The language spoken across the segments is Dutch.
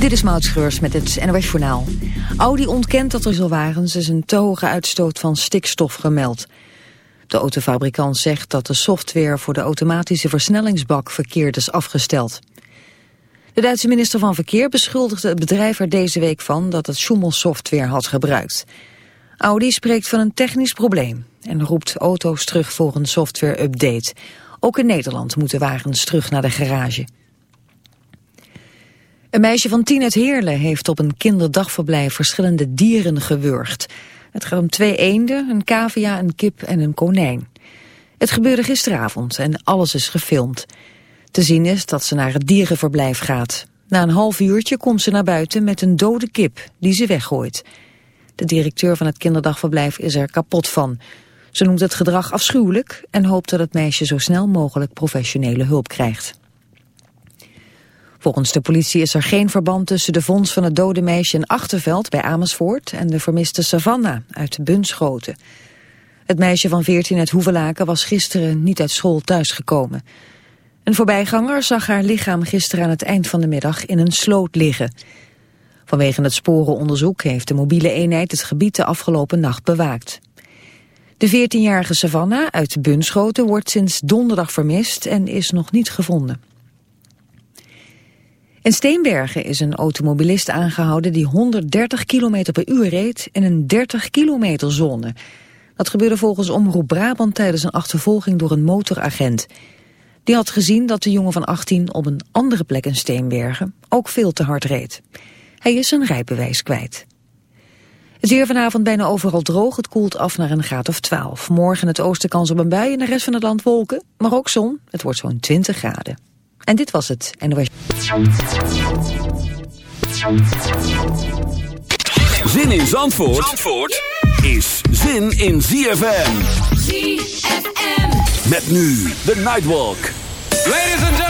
Dit is Maud Schreurs met het NOS Journaal. Audi ontkent dat er zo wagens is een te hoge uitstoot van stikstof gemeld. De autofabrikant zegt dat de software voor de automatische versnellingsbak verkeerd is afgesteld. De Duitse minister van Verkeer beschuldigde het bedrijf er deze week van dat het Schumel-software had gebruikt. Audi spreekt van een technisch probleem en roept auto's terug voor een software-update. Ook in Nederland moeten wagens terug naar de garage. Een meisje van tien uit Heerlen heeft op een kinderdagverblijf verschillende dieren gewurgd. Het gaat om twee eenden, een cavia, een kip en een konijn. Het gebeurde gisteravond en alles is gefilmd. Te zien is dat ze naar het dierenverblijf gaat. Na een half uurtje komt ze naar buiten met een dode kip die ze weggooit. De directeur van het kinderdagverblijf is er kapot van. Ze noemt het gedrag afschuwelijk en hoopt dat het meisje zo snel mogelijk professionele hulp krijgt. Volgens de politie is er geen verband tussen de vondst van het dode meisje in Achterveld bij Amersfoort en de vermiste Savannah uit Bunschoten. Het meisje van 14 uit Hoevelaken was gisteren niet uit school thuisgekomen. Een voorbijganger zag haar lichaam gisteren aan het eind van de middag in een sloot liggen. Vanwege het sporenonderzoek heeft de mobiele eenheid het gebied de afgelopen nacht bewaakt. De 14-jarige Savannah uit Bunschoten wordt sinds donderdag vermist en is nog niet gevonden. In Steenbergen is een automobilist aangehouden die 130 km per uur reed in een 30 kilometer zone. Dat gebeurde volgens Omroep Brabant tijdens een achtervolging door een motoragent. Die had gezien dat de jongen van 18 op een andere plek in Steenbergen ook veel te hard reed. Hij is zijn rijbewijs kwijt. Het weer vanavond bijna overal droog. Het koelt af naar een graad of 12. Morgen het oosten kans op een bui en de rest van het land wolken. Maar ook zon. Het wordt zo'n 20 graden. En dit was het. En was... Zin in Zandvoort, Zandvoort is zin in ZFM. ZFM. Met nu de Nightwalk. Ladies and gentlemen.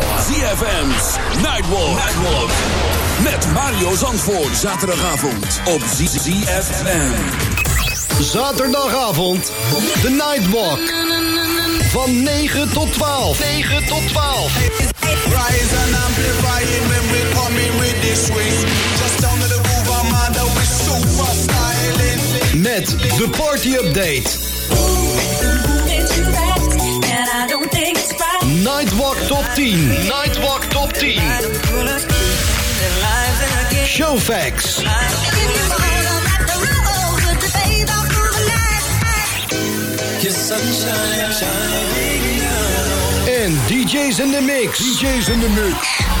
ZFM's Nightwalk. Nightwalk. Met Mario Zandvoort. Zaterdagavond op ZFM. Zaterdagavond, de Nightwalk. Van 9 tot 12. 9 tot 12. Rise and amplify it when we come in with this swing. Just down to the I'm with super styling. Met de party update. Nightwalk top 10. Nightwalk top 10. Showfax. En DJ's in the mix. DJ's in the mix.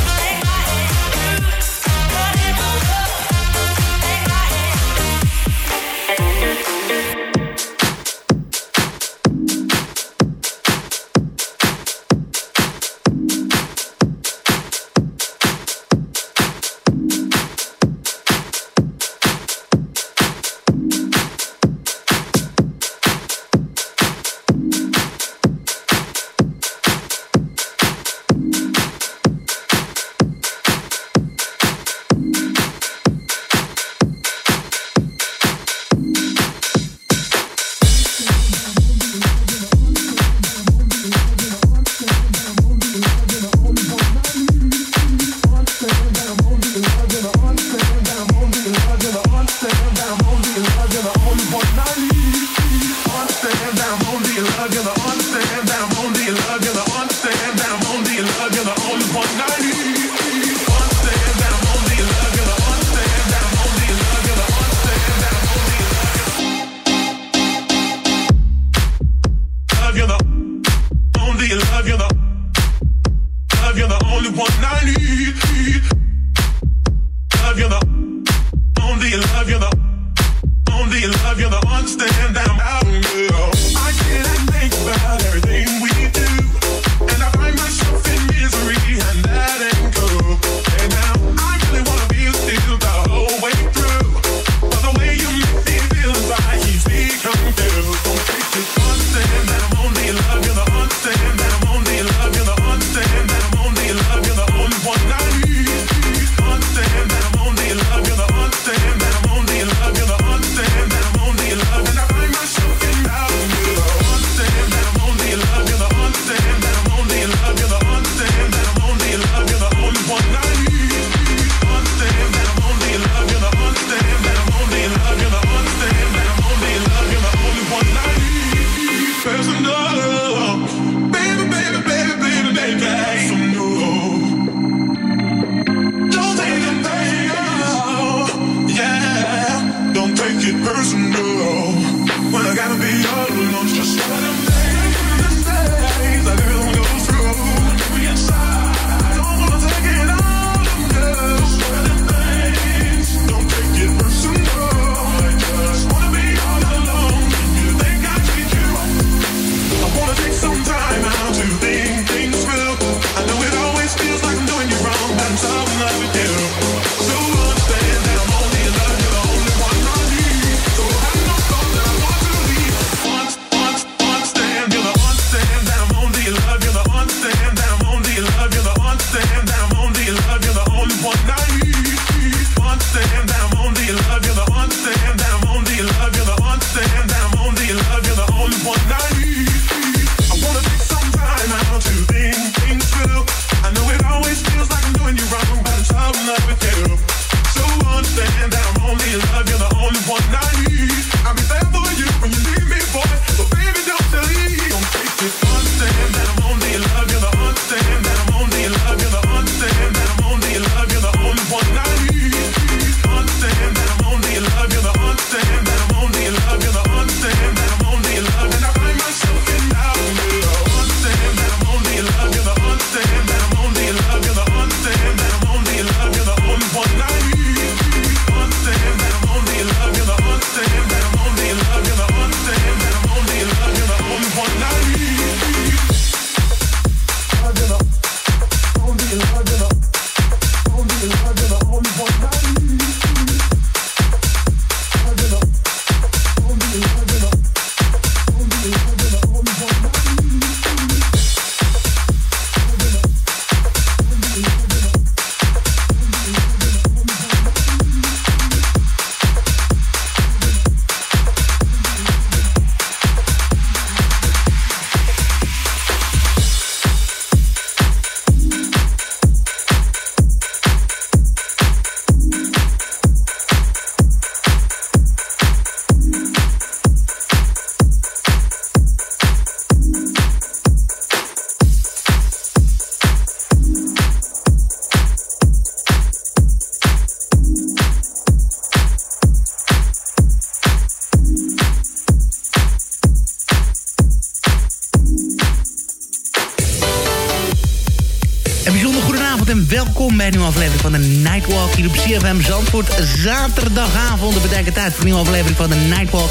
CFM Zandvoort. Zaterdagavond, dat betekent tijd voor een nieuwe aflevering van de Nightwalk.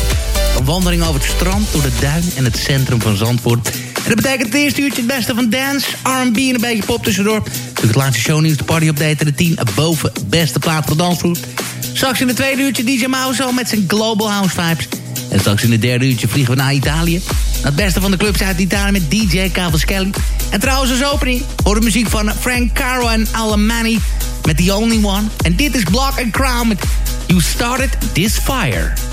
Een wandeling over het strand, door de duin en het centrum van Zandvoort. En dat betekent het eerste uurtje het beste van dance, R&B en een beetje pop tussendoor. Natuurlijk het laatste shownieuws, de party update en de 10 boven beste plaat voor dansvloer. Straks in het tweede uurtje DJ Mauzo met zijn Global House Vibes. En straks in het derde uurtje vliegen we naar Italië. Het beste van de clubs uit Italië met DJ Cavaschelli. En trouwens als opening voor de muziek van Frank Caro en Alamani met The Only One. En dit is Block and Crown met You Started This Fire.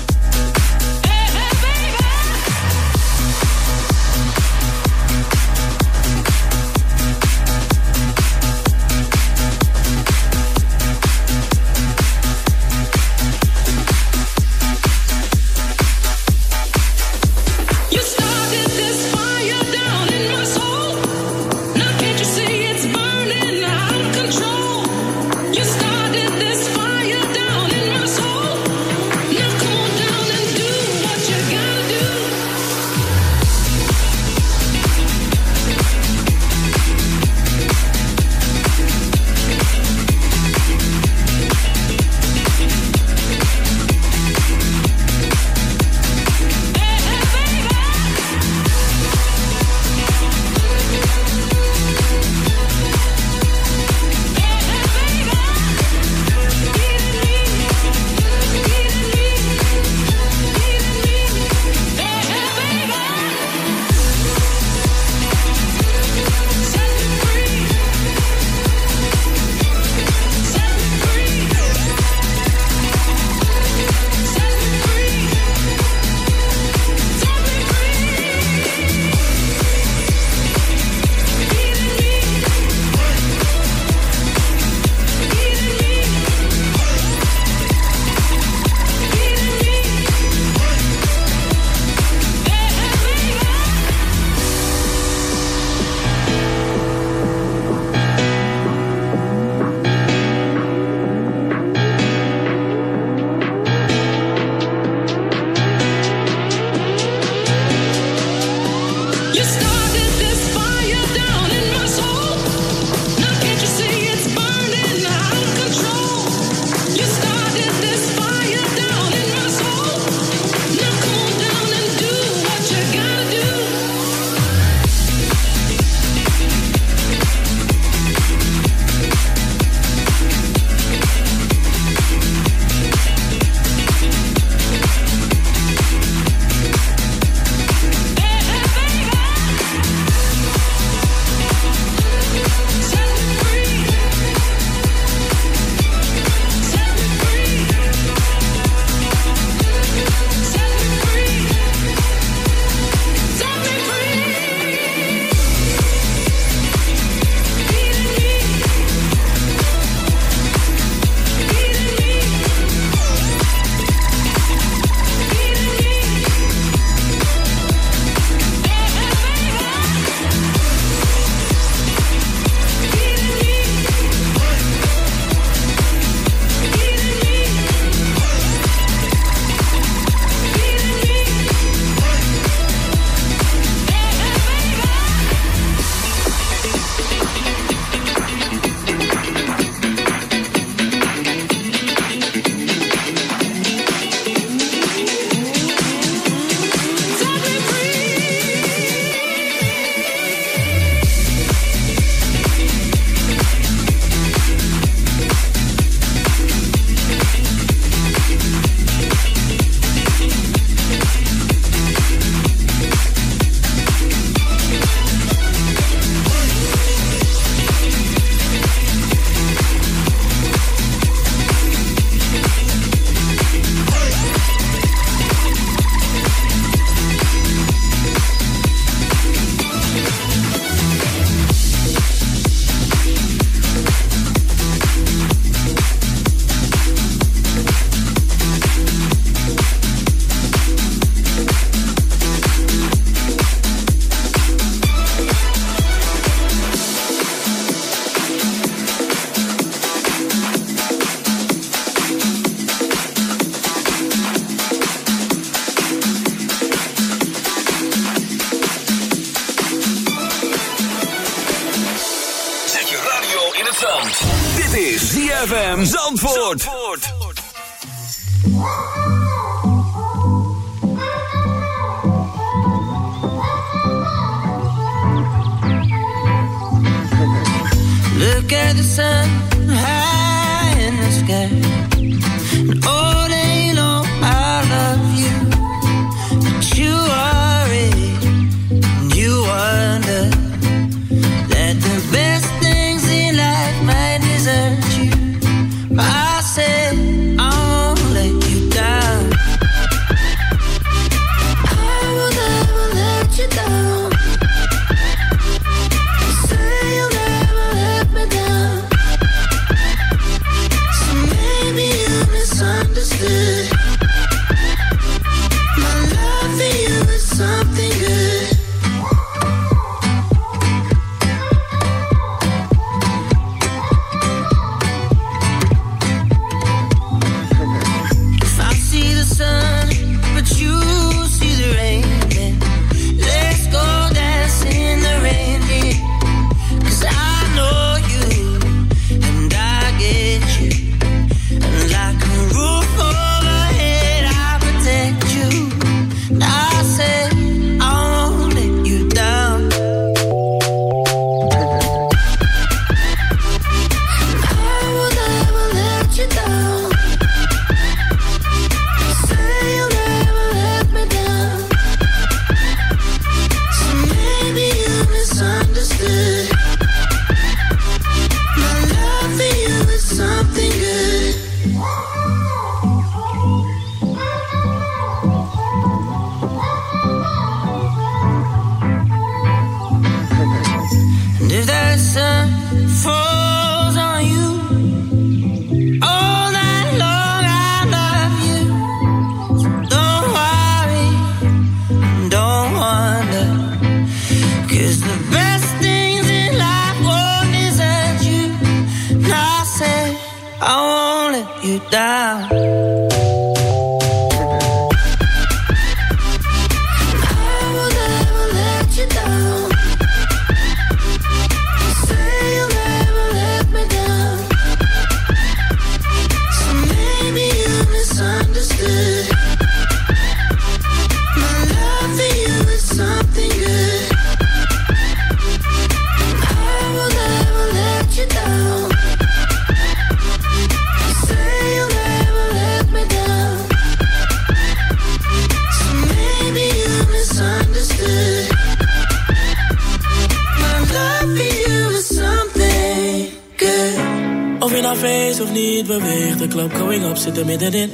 Niet beweegt, de club going up zit er middenin.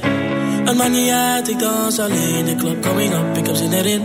Het maakt uit, ik dans alleen, de club going up, ik heb zin erin.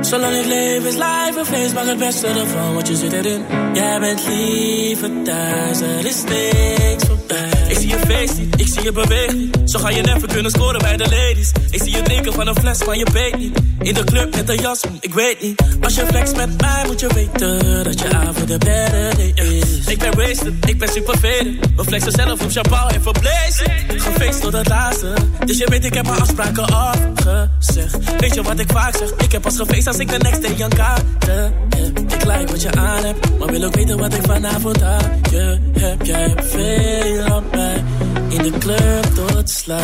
Zolang ik leef is life een feest, maak het beste ervan, want je zit erin. Jij bent liever thuis, er is niks voorbij. Ik zie je niet, ik zie je beweegt niet. Zo ga je never kunnen scoren bij de ladies. Ik zie je drinken van een fles, maar je weet niet. In de club met een jas, ik weet niet. Als je flex met mij, moet je weten dat je avond de better is. Ik ben wasted, ik ben super faded. We flexen zelf op champagne en verblezen. Gefeest tot het laatste. Dus je weet, ik heb mijn afspraken afgezegd. Weet je wat ik vaak zeg? Ik heb pas gefeest als ik de next day een kaarten heb. Like wat je aan hebt, maar wil ook weten wat ik vanavond aan je heb. Jij hebt veel op mij. In de club tot sluit.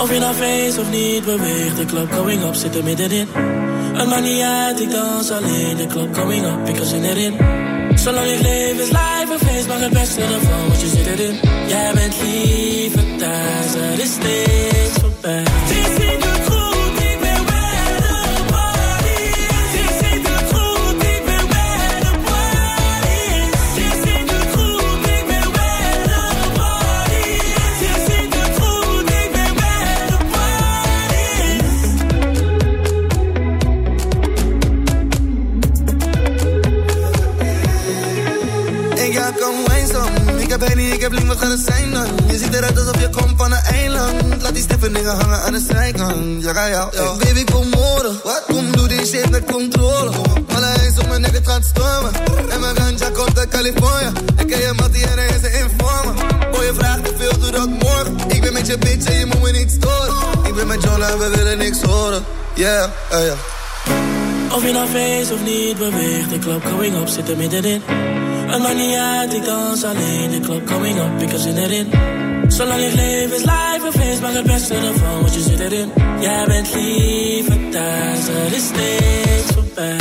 Of je nou feest of niet beweegt, de club going up zit er middenin. Niet uit, ik dans alleen, de club going up, ik heb zin erin. Zolang ik leef is life een feest, maar het beste ervan, want je zit erin. Jij bent liever thuis, er is niks voorbij. Zijn dan? Je ziet eruit alsof je komt van een eiland. Laat die stiffen dingen hangen aan de zijkant. Ja, ga ja, ja. Baby, kom. Wat? Kom, doe die shit met controle. Alle eens om mijn nek, het gaat stormen. En mijn ganja komt uit Californië. Ik ken je mattie en hij is een informer. Boy, je vraagt te veel, doe dat morgen. Ik ben met je bitch en je moet me niet storen. Ik ben met Jolla en we willen niks horen. Yeah, yeah. Of je nou feest of niet beweegt, de club going up zit er middenin. Het maakt niet uit, ik dans alleen, de club going up, ik heb zin erin. Zolang ik leef is life een feest, maar het beste ervan, want je zit erin. Jij bent liever thuis, er is niks voorbij.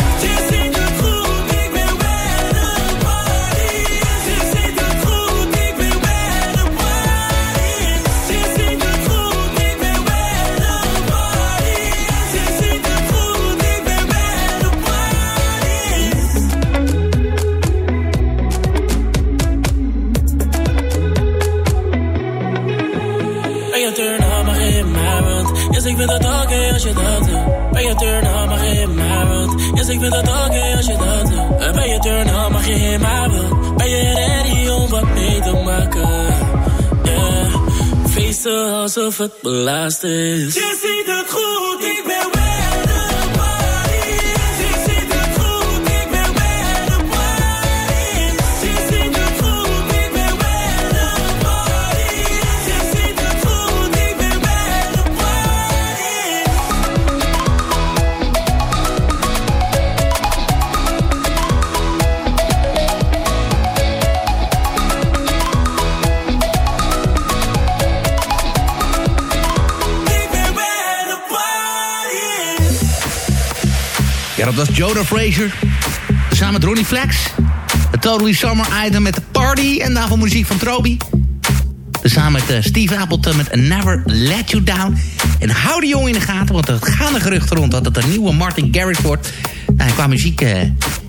Ik vind het oké als je dat doet. Ben je turn on, mag je in mijn rond. Yes, ik vind het oké als je dat doet. En Ben je turn on, mag je in mijn rond. Ben je ready om wat mee te maken? Yeah. Feesten alsof het belast is. Dat was Joda Frazier. Samen met Ronnie Flex. Het Totally Summer Item met de Party. En daarvoor muziek van Trobi. Samen met eh, Steve Appleton met Never Let You Down. En hou die jongen in de gaten, want er gaan de geruchten rond... dat het een nieuwe Martin Garrix wordt. Nou, qua muziek eh,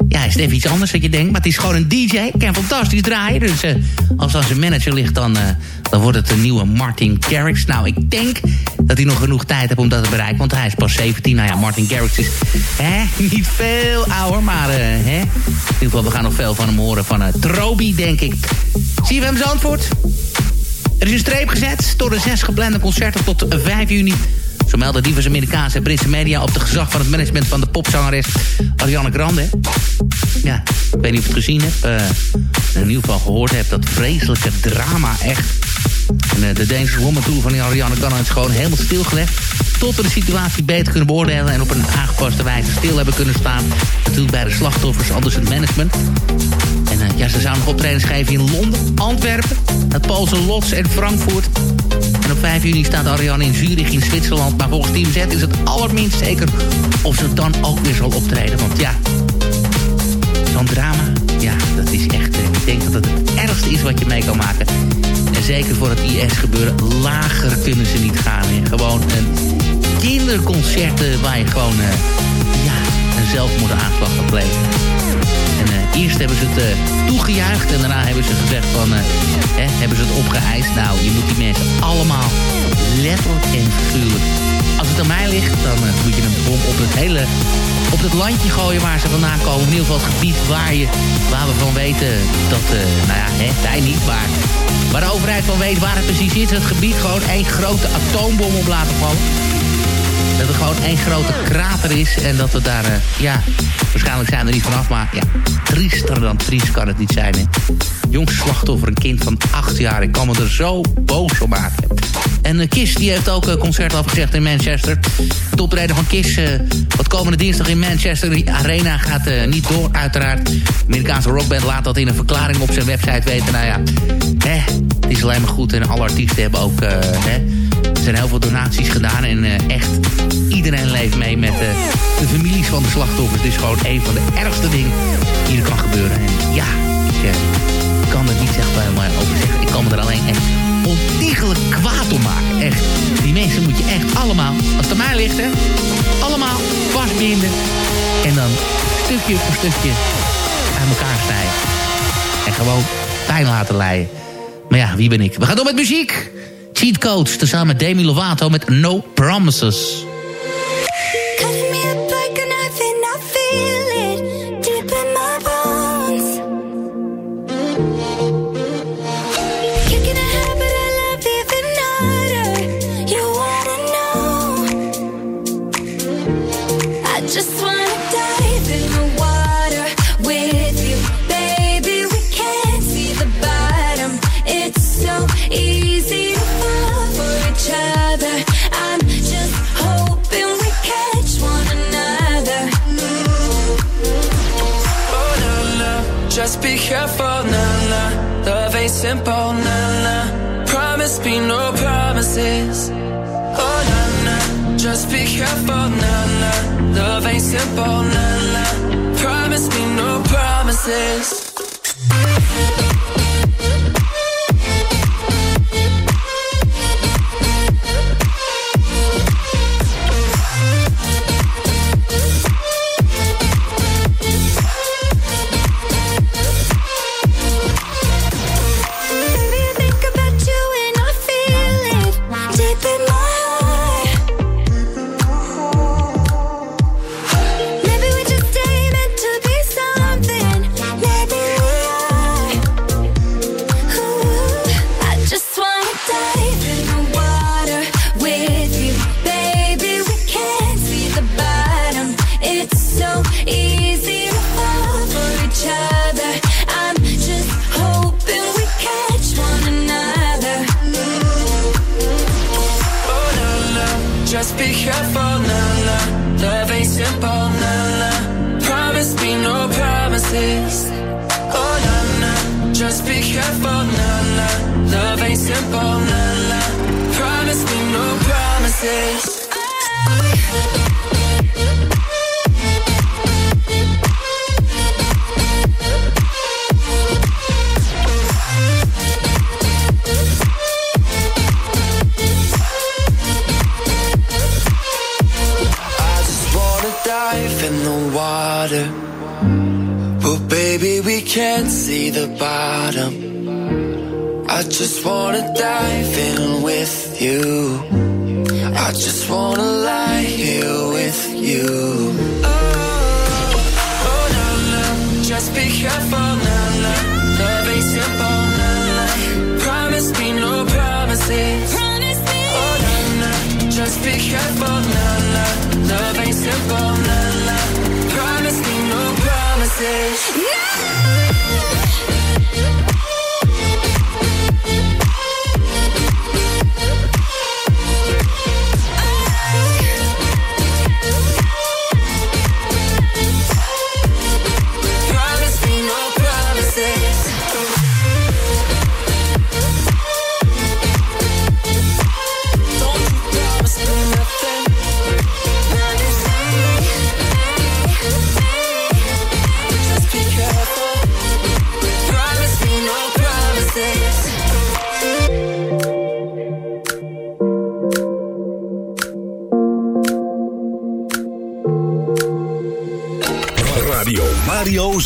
ja, is het even iets anders wat je denkt. Maar het is gewoon een DJ. Kan fantastisch draaien. Dus eh, als dat zijn manager ligt, dan, dan wordt het een nieuwe Martin Garrix. Nou, ik denk dat hij nog genoeg tijd heeft om dat te bereiken. Want hij is pas 17. Nou ja, Martin Garrix is hè, niet veel ouder. Maar eh, hè, in ieder geval, we gaan nog veel van hem horen. Van uh, Trobi, denk ik. Zie je hem antwoord? Er is een streep gezet door de zes geplande concerten tot 5 juni. Zo melden diverse Amerikaanse en Britse media op de gezag van het management van de popzangeres Ariana Grande. Ja, ik weet niet of je het gezien hebt. eh, in ieder geval gehoord hebt dat vreselijke drama echt. En eh, de Dangerous Woman Tour van die Ariana Grande is gewoon helemaal stilgelegd. Tot we de situatie beter kunnen beoordelen en op een aangepaste wijze stil hebben kunnen staan. Natuurlijk bij de slachtoffers, anders het management. En eh, ja, ze zouden nog optredens geven in Londen, Antwerpen, het Poolse Lots en Frankfurt. En op 5 juni staat Ariane in Zurich in Zwitserland. Maar volgens Team Z is het allerminst zeker of ze dan ook weer zal optreden. Want ja, zo'n drama, ja, dat is echt... Ik denk dat het het ergste is wat je mee kan maken. En zeker voor het IS-gebeuren, lager kunnen ze niet gaan. Hè. Gewoon een kinderconcert eh, waar je gewoon eh, ja, een zelfmoordaanslag gaat plegen. En eh, eerst hebben ze het toegejuicht en daarna hebben ze gezegd van... hebben ze het opgeëist. Nou, je moet die mensen allemaal letterlijk en figuurlijk... Als het aan mij ligt, dan moet je een bom op het hele... op het landje gooien waar ze vandaan komen. In ieder geval het gebied waar, je, waar we van weten dat... eh, nou ja, hè, zij niet, maar... Waar de overheid van weet waar het precies is. Het gebied gewoon één grote atoombom op laten vallen. Gewoon één grote krater is. En dat we daar, eh, ja, waarschijnlijk zijn er niet vanaf. Maar ja, triester dan triest kan het niet zijn. Hè. Jongste slachtoffer, een kind van acht jaar. Ik kan me er zo boos op maken. En uh, Kiss die heeft ook een concert afgezegd in Manchester. Het optreden van Kiss, eh, wat komende dinsdag in Manchester die Arena gaat eh, niet door, uiteraard. De Amerikaanse rockband laat dat in een verklaring op zijn website weten. Nou ja, hè, het is alleen maar goed. En alle artiesten hebben ook, eh, hè, zijn heel veel donaties gedaan. En eh, echt, iedereen leeft mee met eh, de families van de slachtoffers. Het is gewoon een van de ergste dingen die er kan gebeuren. En ja, ik eh, kan er niet echt maar over zeggen. Ik kan me er alleen echt ontiegelijk kwaad om maken. Echt. Die mensen moet je echt allemaal, als het aan mij ligt, hè, allemaal vastbinden. En dan stukje voor stukje aan elkaar snijden. En gewoon pijn laten lijden. Maar ja, wie ben ik? We gaan door met muziek. Cheat Codes, tezamen Demi Lovato met No Promises. just be careful, nah, nah. Love ain't simple, nah, nah. Promise me no promises. careful, nah, nah. Love ain't simple, nah, nah. Promise me no promises. Nah.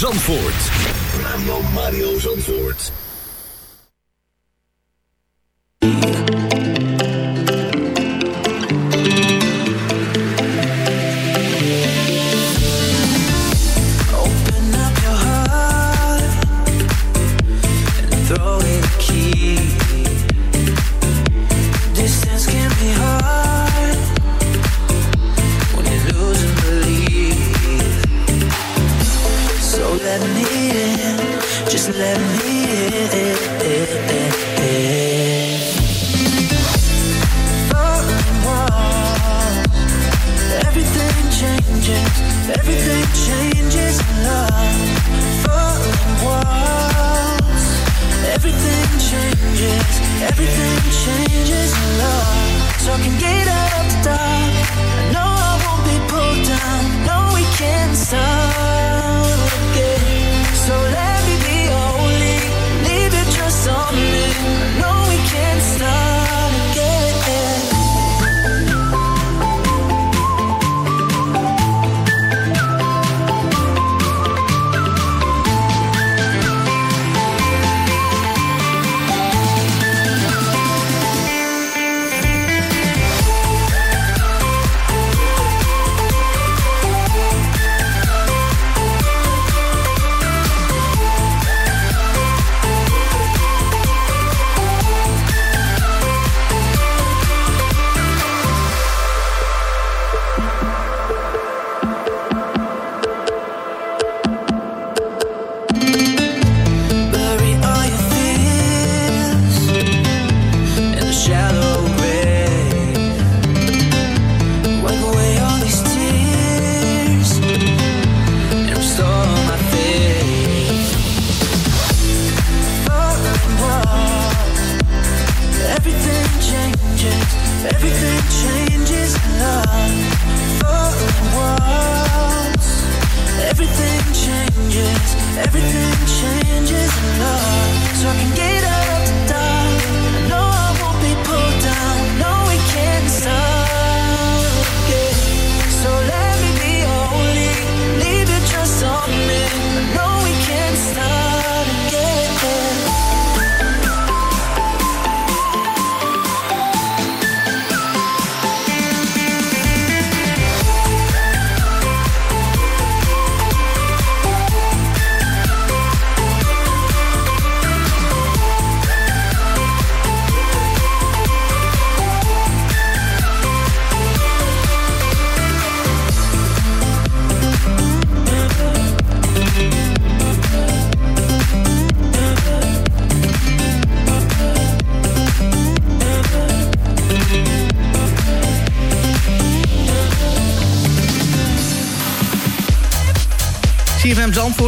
Zandvoort.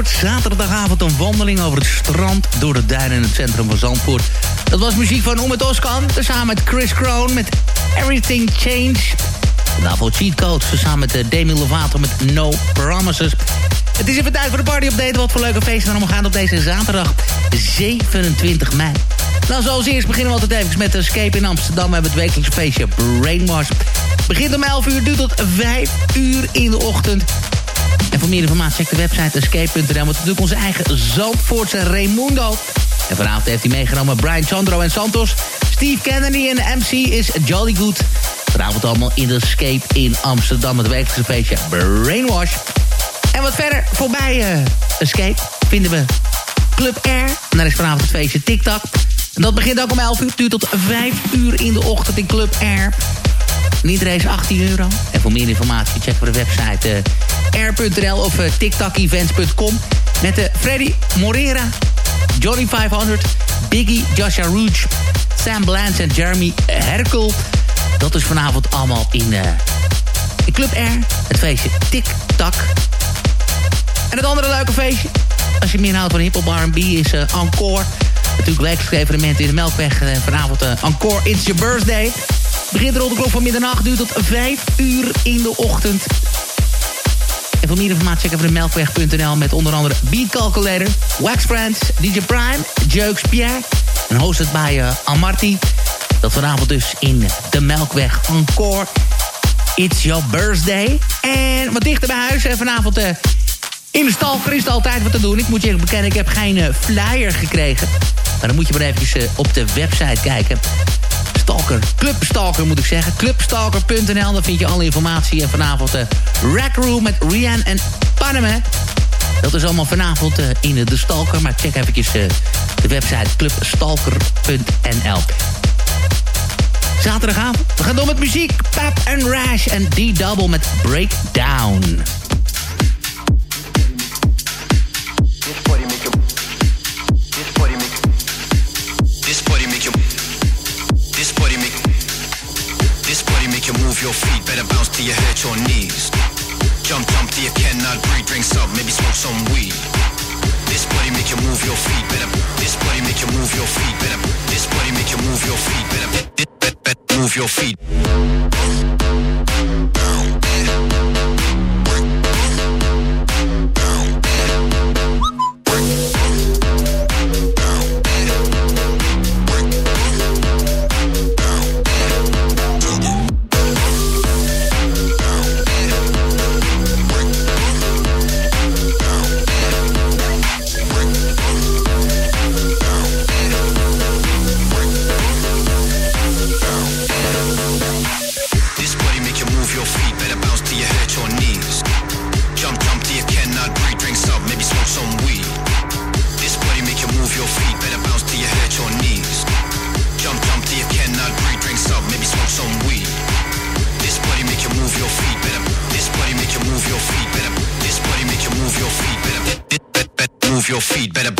Zaterdagavond een wandeling over het strand... door de duinen in het centrum van Zandvoort. Dat was muziek van Omet Oskan, samen met Chris Kroon... met Everything Change. Daarvoor Cheat Codes, samen met eh, Demi Lovato met No Promises. Het is even tijd voor de party update. Wat voor leuke feesten er allemaal gaan op deze zaterdag 27 mei. Nou, zoals eerst beginnen we altijd even met Escape in Amsterdam. We hebben het wekelijkse feestje Brainwash. Begint om 11 uur, duurt tot 5 uur in de ochtend. En voor meer informatie check de website escape.nl. Met natuurlijk onze eigen Zandvoortse Raimundo. En vanavond heeft hij meegenomen Brian Chandro en Santos. Steve Kennedy en MC is Jolly Good. Vanavond allemaal in de Escape in Amsterdam. Het wekelijkse feestje Brainwash. En wat verder voorbij uh, Escape vinden we Club Air. En daar is vanavond het feestje TikTok. En dat begint ook om 11 uur. duurt tot 5 uur in de ochtend in Club Air. Niet race 18 euro. En voor meer informatie check voor de website uh, air.nl of uh, tiktokevents.com. Met de Freddy Morera, Johnny 500, Biggie, Joshua Rouge, Sam Blance en Jeremy Herkel. Dat is vanavond allemaal in, in Club Air. Het feestje TikTok. En het andere leuke feestje, als je meer houdt van hip-hop R&B, is Encore. Natuurlijk wekelijks evenement in de Melkweg. Vanavond Encore It's Your Birthday. Begint rond de klok van middernacht, duurt tot 5 uur in de ochtend. En voor meer informatie checken we de melkweg.nl met onder andere Beat Calculator, Wax Friends, DJ Prime, Jokes Pierre. En hosted bij uh, Amarty. Dat vanavond dus in de Melkweg Encore. It's your birthday. En wat dichter bij huis. En vanavond uh, in de stalker is het altijd wat te doen. Ik moet je even bekennen, ik heb geen uh, flyer gekregen. Maar dan moet je maar even op de website kijken. Stalker, Clubstalker moet ik zeggen. Clubstalker.nl, daar vind je alle informatie. En vanavond de uh, Rack Room met Rian en Panama. Dat is allemaal vanavond uh, in de Stalker. Maar check eventjes uh, de website clubstalker.nl. Zaterdagavond, we gaan door met muziek. Pap and Rash en D-Double met Breakdown. Your feet, better bounce till you hurt your knees. Jump, jump till you cannot breathe, drink some, maybe smoke some weed. This body make you move your feet, better. This body make you move your feet, better. This body make you move your feet, better. move your feet. Your feet, better.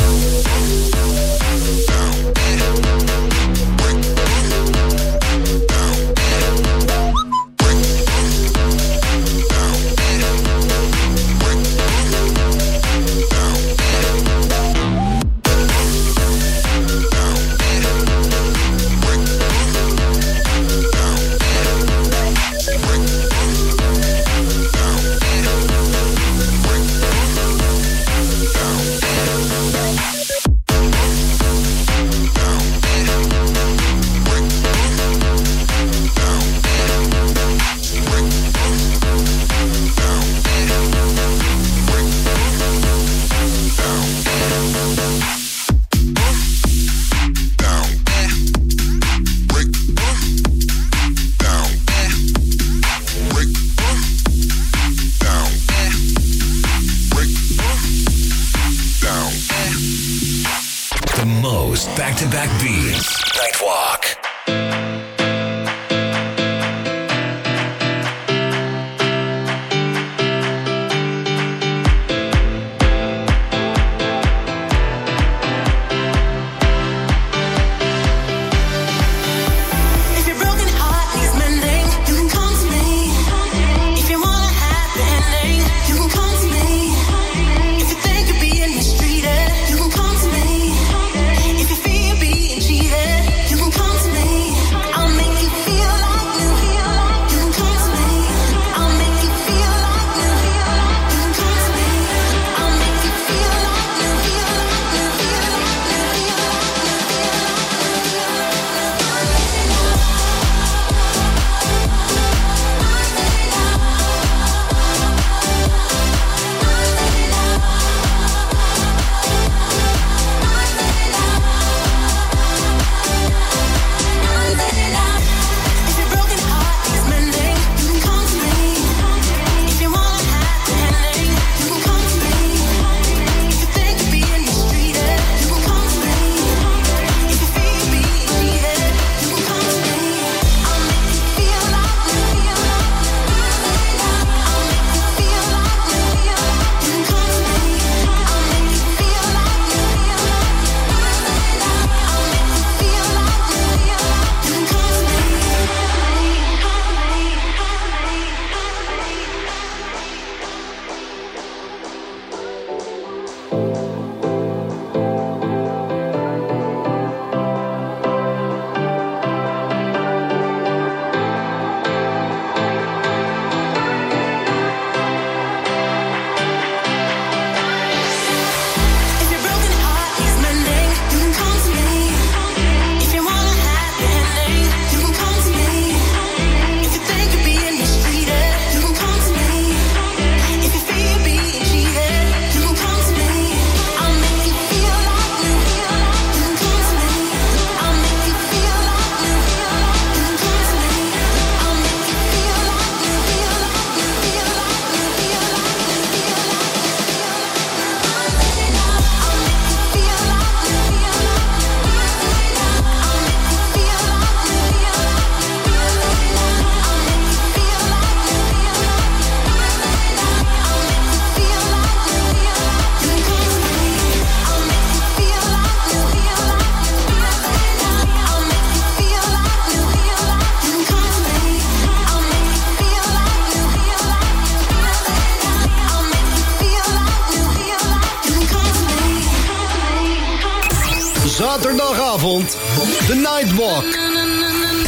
Nightwalk.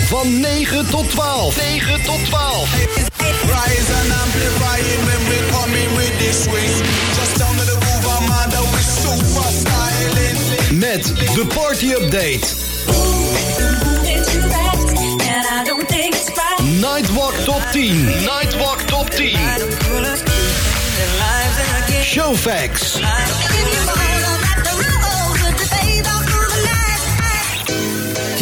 Van 9 tot 12. 9 tot 12. Rise and amplify it when we with this. Just down to the super styling. Met de party update. Nightwalk top 10. Nightwalk top 10. Showfax.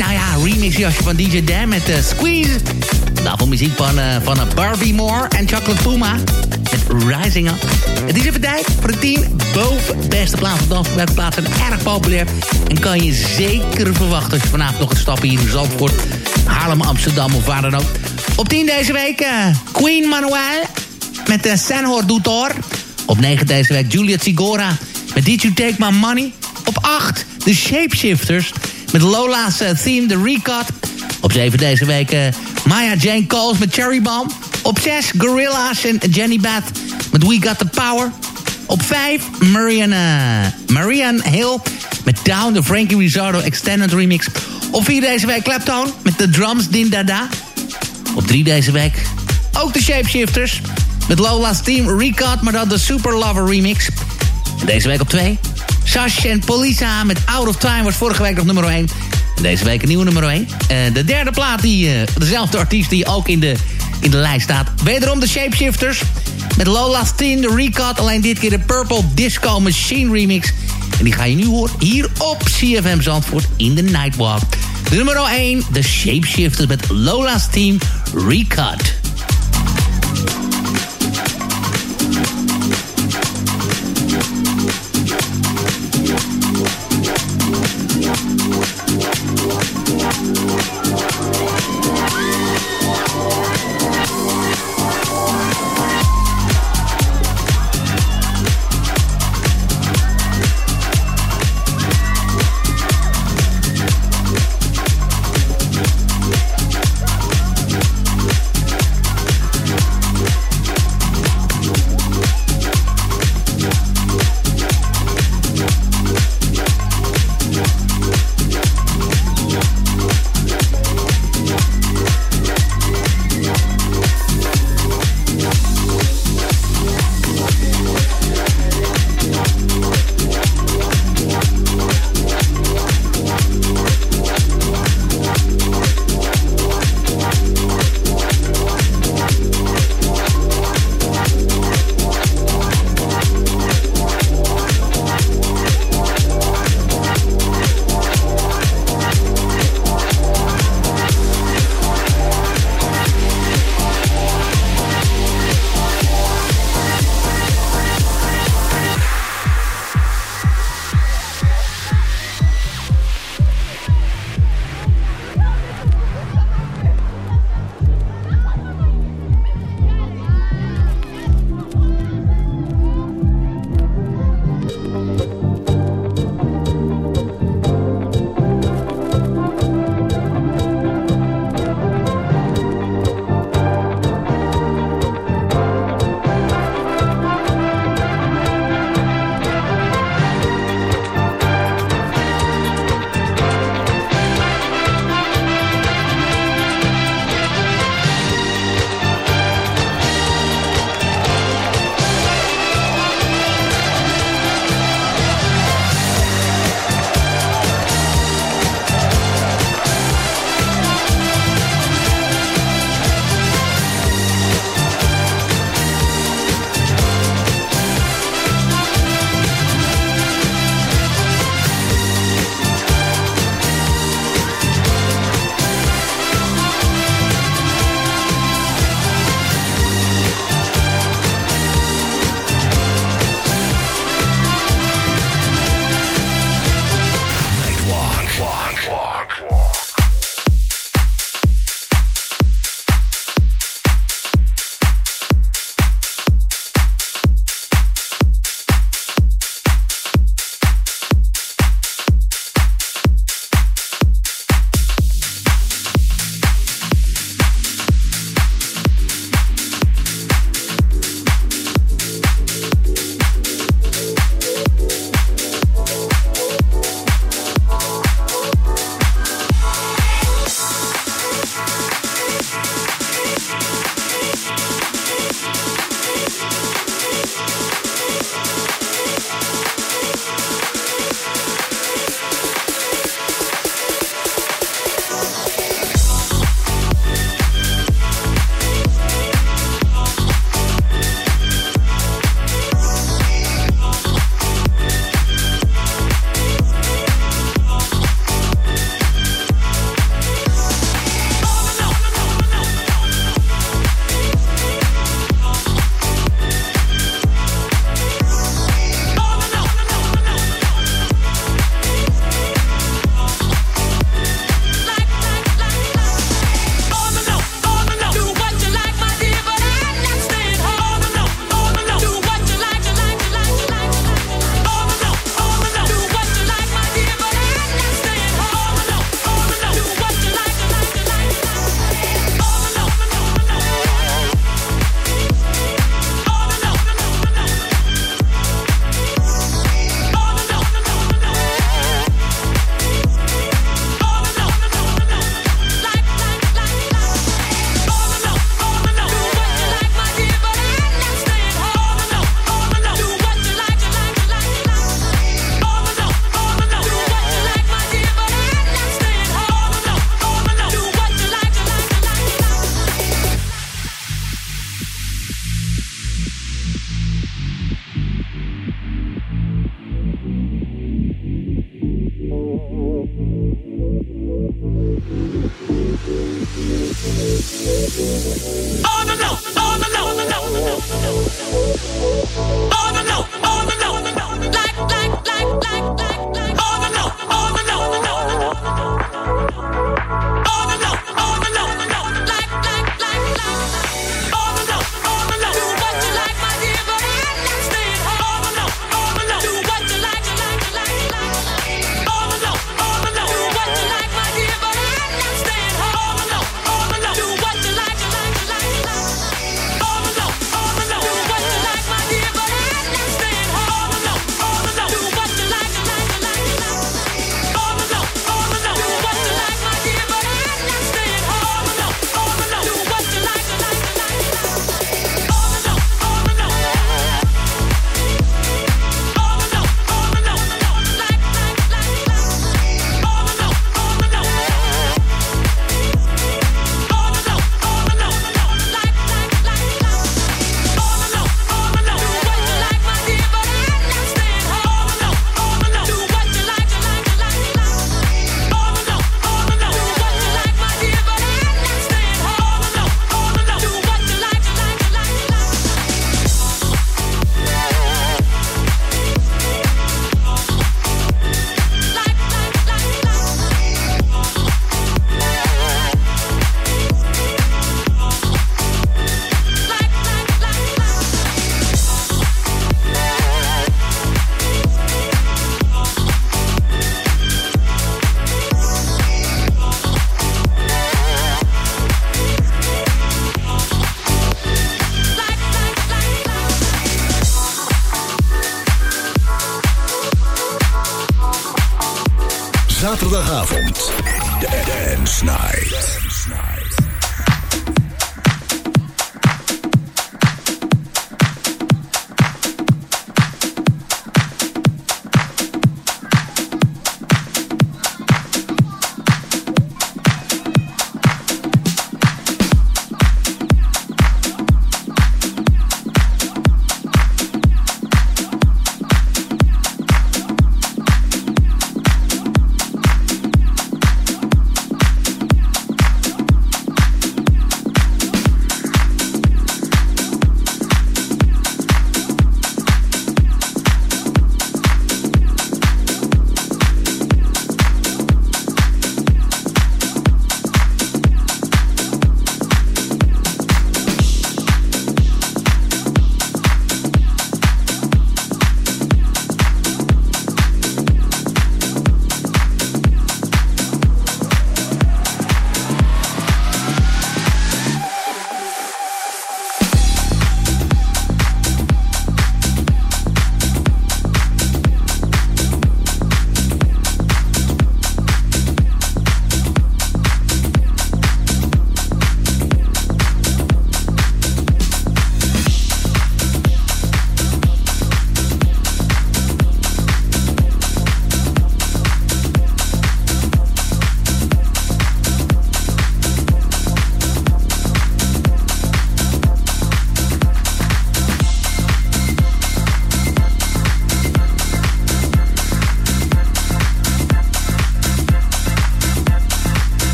Nou ja, remixjasje van DJ Dan met uh, Squeeze. Daarvoor muziek van, uh, van uh, Barbie Moore en Chocolate Puma. Met Rising Up. Het is even tijd voor de 10 boven beste plaatsen. Welke plaatsen zijn erg populair. En kan je zeker verwachten als je vanavond nog een stapje hier in Zandvoort... Haarlem, Amsterdam of waar dan ook. Op 10 deze week Queen Manuel met de Senhor Dutor. Op 9 deze week Juliet Sigora met Did You Take My Money. Op 8 de Shapeshifters met Lola's uh, theme, The Recut. Op 7 deze week uh, Maya Jane Coles met Cherry Bomb. Op 6 Gorilla's en Jenny Beth met We Got The Power. Op 5 Marian, uh, Marian Hill met Down, the Frankie Rizzardo Extended Remix. Op 4 deze week Clapton met The Drums Din Dada. Op 3 deze week ook de Shapeshifters met Lola's Team Recut, maar dan de Super Lover Remix. Deze week op 2 Sash en Polisa met Out of Time was vorige week nog nummer 1. En deze week een nieuwe nummer 1. Uh, de derde plaat, die, uh, dezelfde artiest die ook in de, in de lijst staat. Wederom de Shapeshifters met Lola's Tin, de recut. Alleen dit keer de Purple Disco Machine remix. En die ga je nu horen hier op CFM Zandvoort in de Nightwalk. Nummer 1, de Shapeshifters met Lola's Team Recut.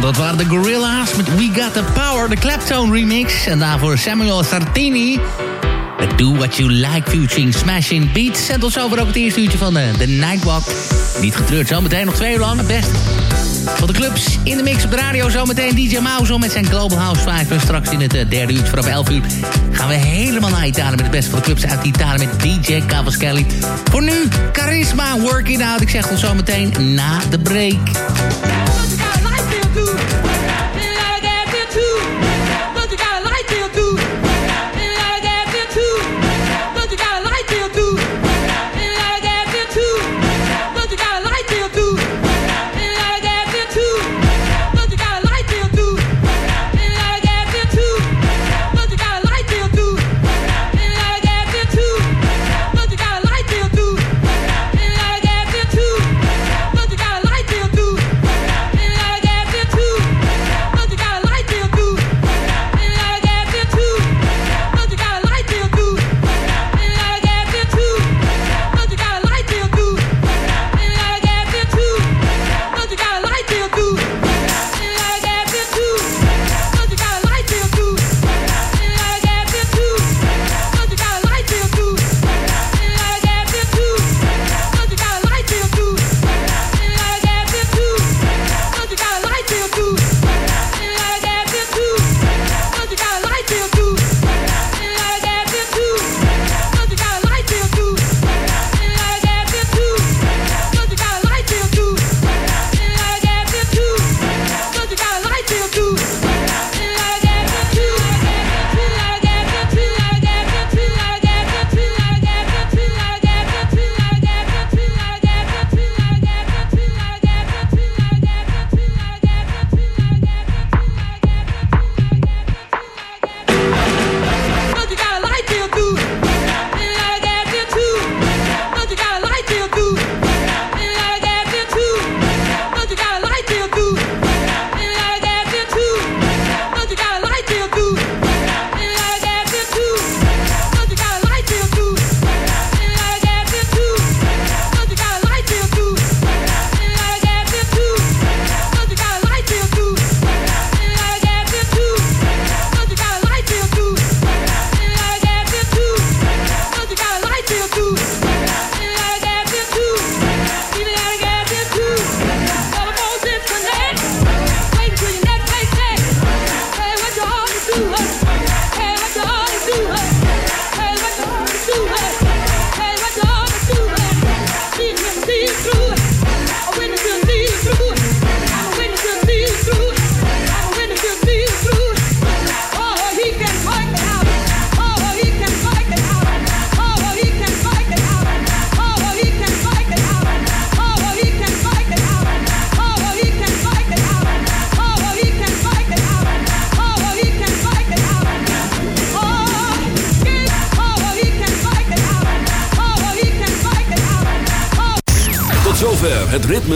Dat waren de Gorilla's met We Got The Power, de Claptone remix. En daarvoor Samuel Sartini. Met Do What You Like featuring Smashing Beats. En tot zover ook het eerste uurtje van de, de Nightwalk. Niet getreurd, zometeen nog twee uur lang. Het beste van de clubs in de mix op de radio. Zometeen DJ Mouse met zijn Global House 5. En straks in het eh, derde uurtje vanaf 11 uur gaan we helemaal naar Italië... met het beste van de clubs uit Italië met DJ Cavaschelli. Voor nu, Charisma, Work It Out. Ik zeg tot zometeen na de break. Het